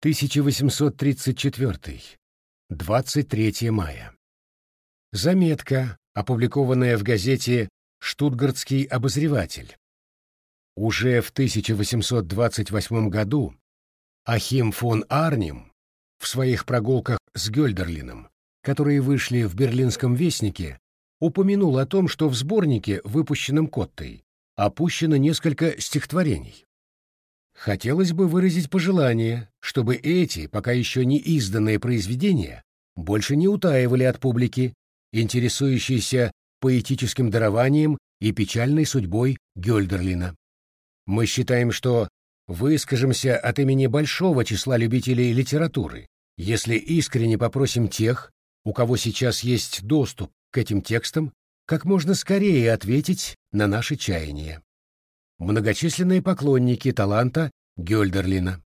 1834. 23 мая. Заметка, опубликованная в газете «Штутгартский обозреватель». Уже в 1828 году Ахим фон Арнем в своих прогулках с Гёльдерлином, которые вышли в Берлинском вестнике, упомянул о том, что в сборнике, выпущенном Коттой, опущено несколько стихотворений. Хотелось бы выразить пожелание, чтобы эти, пока еще не изданные произведения, больше не утаивали от публики, интересующейся поэтическим дарованием и печальной судьбой Гёльдерлина. Мы считаем, что выскажемся от имени большого числа любителей литературы, если искренне попросим тех, у кого сейчас есть доступ к этим текстам, как можно скорее ответить на наши чаяния. Многочисленные поклонники таланта Гёльдерлина.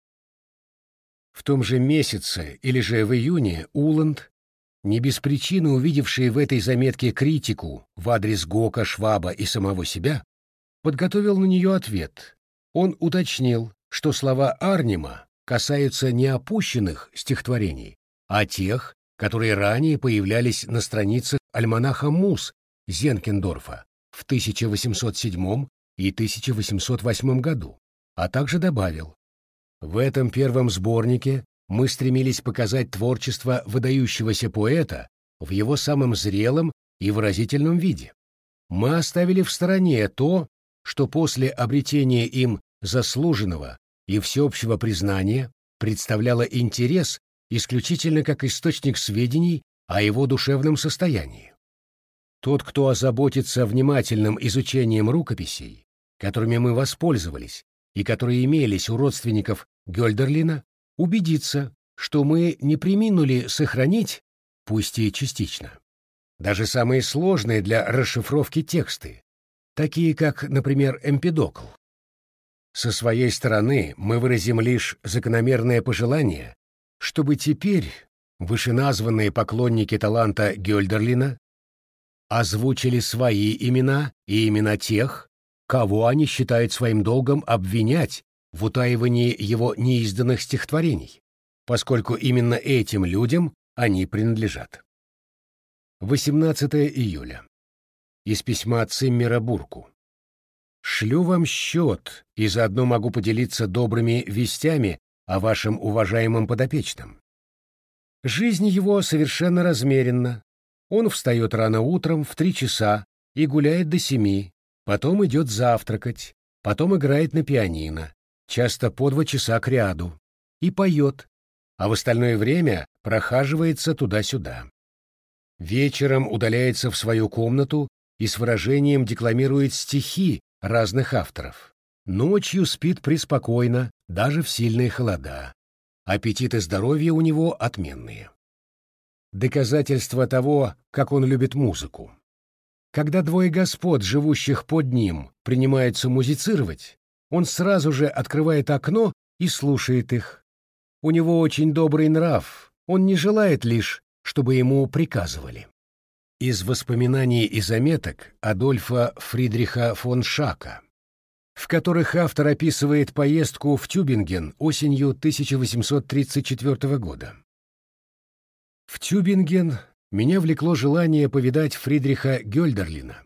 В том же месяце или же в июне Уланд, не без причины увидевший в этой заметке критику в адрес Гока, Шваба и самого себя, подготовил на нее ответ. Он уточнил, что слова Арнима касаются не опущенных стихотворений, а тех, которые ранее появлялись на страницах альманаха Мус Зенкендорфа в 1807 и 1808 году, а также добавил, в этом первом сборнике мы стремились показать творчество выдающегося поэта в его самом зрелом и выразительном виде. Мы оставили в стороне то, что после обретения им заслуженного и всеобщего признания представляло интерес исключительно как источник сведений о его душевном состоянии. Тот, кто озаботится внимательным изучением рукописей, которыми мы воспользовались и которые имелись у родственников Гёльдерлина, убедиться, что мы не приминули сохранить, пусть и частично, даже самые сложные для расшифровки тексты, такие как, например, Эмпидокл. Со своей стороны мы выразим лишь закономерное пожелание, чтобы теперь вышеназванные поклонники таланта Гёльдерлина озвучили свои имена и имена тех, кого они считают своим долгом обвинять в утаивании его неизданных стихотворений, поскольку именно этим людям они принадлежат. 18 июля. Из письма Циммера Бурку. «Шлю вам счет, и заодно могу поделиться добрыми вестями о вашем уважаемом подопечном. Жизнь его совершенно размеренна. Он встает рано утром в три часа и гуляет до семи, потом идет завтракать, потом играет на пианино, часто по два часа к ряду, и поет, а в остальное время прохаживается туда-сюда. Вечером удаляется в свою комнату и с выражением декламирует стихи разных авторов. Ночью спит преспокойно, даже в сильные холода. Аппетит и здоровье у него отменные. Доказательство того, как он любит музыку. Когда двое господ, живущих под ним, принимаются музицировать, он сразу же открывает окно и слушает их. У него очень добрый нрав, он не желает лишь, чтобы ему приказывали. Из воспоминаний и заметок Адольфа Фридриха фон Шака, в которых автор описывает поездку в Тюбинген осенью 1834 года. В Тюбинген меня влекло желание повидать Фридриха Гёльдерлина.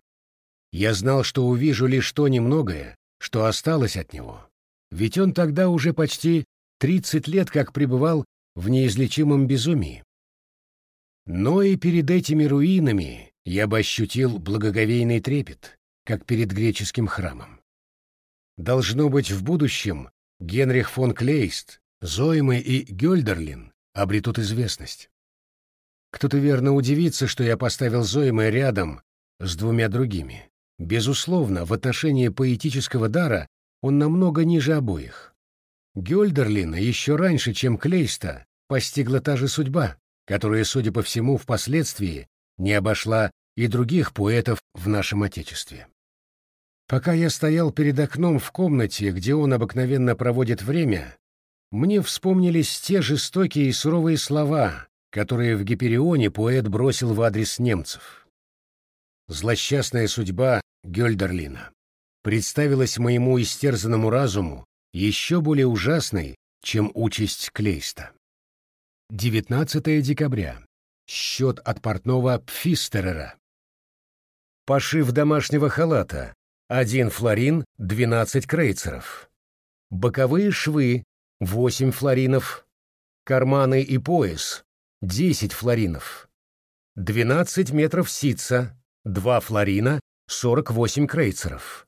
Я знал, что увижу лишь то немногое, что осталось от него, ведь он тогда уже почти 30 лет как пребывал в неизлечимом безумии. Но и перед этими руинами я бы ощутил благоговейный трепет, как перед греческим храмом. Должно быть, в будущем Генрих фон Клейст, Зоймы и Гёльдерлин обретут известность. Кто-то верно удивится, что я поставил Зоима рядом с двумя другими. Безусловно, в отношении поэтического дара он намного ниже обоих. Гёльдерлина еще раньше, чем Клейста, постигла та же судьба, которая, судя по всему, впоследствии не обошла и других поэтов в нашем Отечестве. Пока я стоял перед окном в комнате, где он обыкновенно проводит время, мне вспомнились те жестокие и суровые слова, которые в Гиперионе поэт бросил в адрес немцев. Злосчастная судьба Гёльдерлина представилась моему истерзанному разуму еще более ужасной, чем участь Клейста. 19 декабря. Счет от портного Пфистерера. Пошив домашнего халата. Один флорин, 12 крейцеров. Боковые швы, 8 флоринов. Карманы и пояс, 10 флоринов. 12 метров ситца, 2 флорина, 48 крейцеров.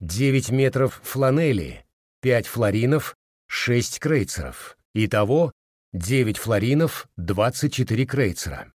9 метров фланели, 5 флоринов, 6 крейцеров. Итого 9 флоринов, 24 крейцера.